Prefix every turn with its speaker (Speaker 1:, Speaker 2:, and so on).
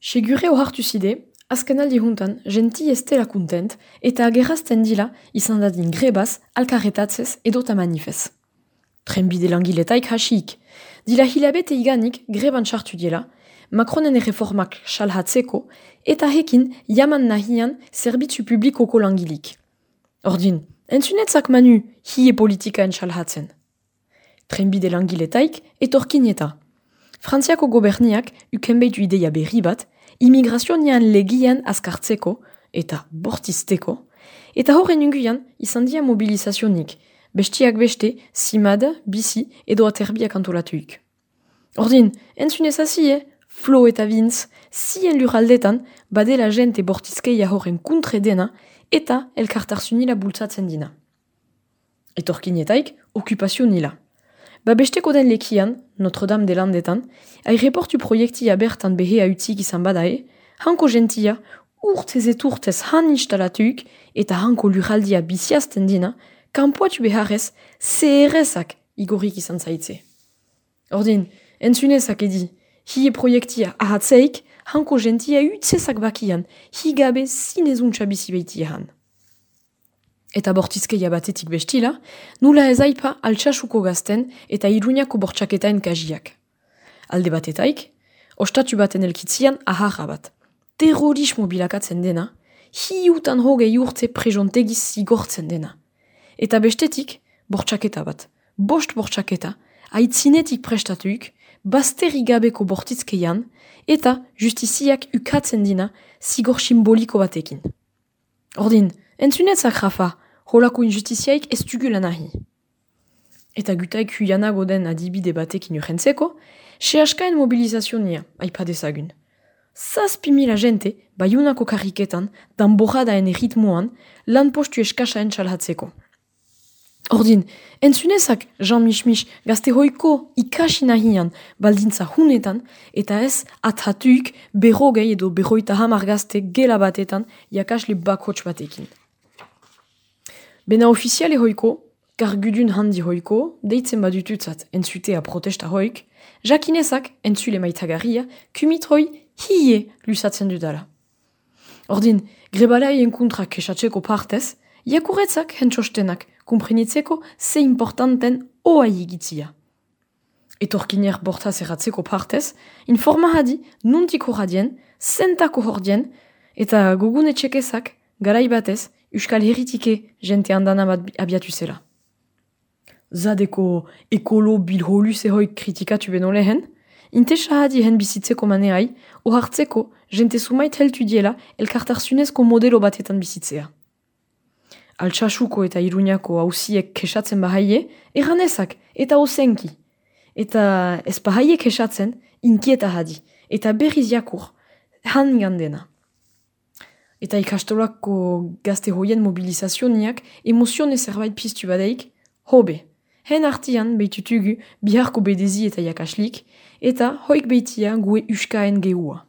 Speaker 1: Segure o hartuside, azkenaldi juntan, genti estela kuntent, eta agerazten dila izan dadin grebaz, alkarretatzez edota manifez. Trenbide langiletaik hasik. Dila hilabete iganik greban sartu diela, Macronen erreformak salhatzeko, eta hekin jaman nahian zerbitzu publikoko langilik. Ordin, entzunetzak manu hie politikaen salhatzen. Trenbide langiletaik etorkin eta. Frantziako goberniak ukenbeitu ideia berri bat, immigrazionian legian azkartzeko eta bortizteko, eta horren unguian izan dia mobilizazionik, bestiak beste, simada, bizi edo aterbiak antolatuik. Ordin, entzunez hazi, eh? Flo eta Vince, zien luraldetan, badela jente bortizkeia horren kuntre dena, eta elkartarzunila bultzatzen dina. Etorkinetaik, okupazio nila. Ba besteko den lekian, Notre-Dame de Landetan, reportu proiektia bertan behea utzik izan badae, hanko gentia, urtez et urtez han instalatuik eta hanko luraldia biziazten dina, kanpoatu beharrez, zeherezak igorik izan zaitze. Ordin, entzunezak edi, hie proiektia ahatzeik, hanko gentia utzezak bakian, higabe zinezuntza bizi behitiahan eta bortizkeia batetik bestila, nula ez aipa altxasuko gazten eta iruñako bortxaketain kajiak. Alde batetaik, ostatu baten elkitzian aharra bat. Terrorismo bilakatzen dena, hiutan hogei urte prejontegiz zigortzen dena. Eta bestetik, bortxaketa bat. Bost bortxaketa, aitzinetik prestatuik, bazterri gabeko bortizkeian, eta justiziak ukatzen dina zigor simboliko batekin. Ordin, entzunetzak rafa, holako injustiziaik ez dugula nahi. Eta gutaik huianago den adibide batekin urrentzeko, se askaen mobilizazionia, aipa dezagun. Zazpi mila jente, baiunako karriketan, dan borradaen erritmoan, lan postu eskasaen txalhatzeko. Ordin, entzunezak Jean Mishmish gazte hoiko ikasi nahian baldintza hunetan, eta ez athatuik berrogei edo berroita hamar gazte gela batetan jakasle bakotx batekin. Bena ofiziale hoiko, gargudun handi hoiko, deitzen badututzat entzutea protesta hoik, jakinezak entzule maitagarria, kumit hoi hie lusatzen dudala. Ordin, grebalaien kontra kesatzeko partez, jakuretzak hentsostenak kumprenitzeko ze importanten oa egitzia. Etorkiner bortaz erratzeko partez, informa hadi nuntiko radien, zentako hordien, eta gugune txekezak, garai batez, Euskal Herritike jente handana bat abiatu zela. Zadeko ekolo bilholu zehoik kritikatu beno lehen, inte sahadi hen bizitzeko maneai, ohartzeko jente sumait heltu diela elkartarzunezko modelo batetan bizitzea. Altsasuko eta iruñako hausiek kesatzen bahaie, erranezak eta osenki. Eta ez bahaie kesatzen, inkieta hadi, eta berriz jakur, han gandena. Eta ikastolako gazte hoien mobilizazioniak emozione zerbait piztu badeik, hobe. Hen artian behitutugu biharko bedezi eta jakaslik, eta hoik behitia gue uskaen gehua.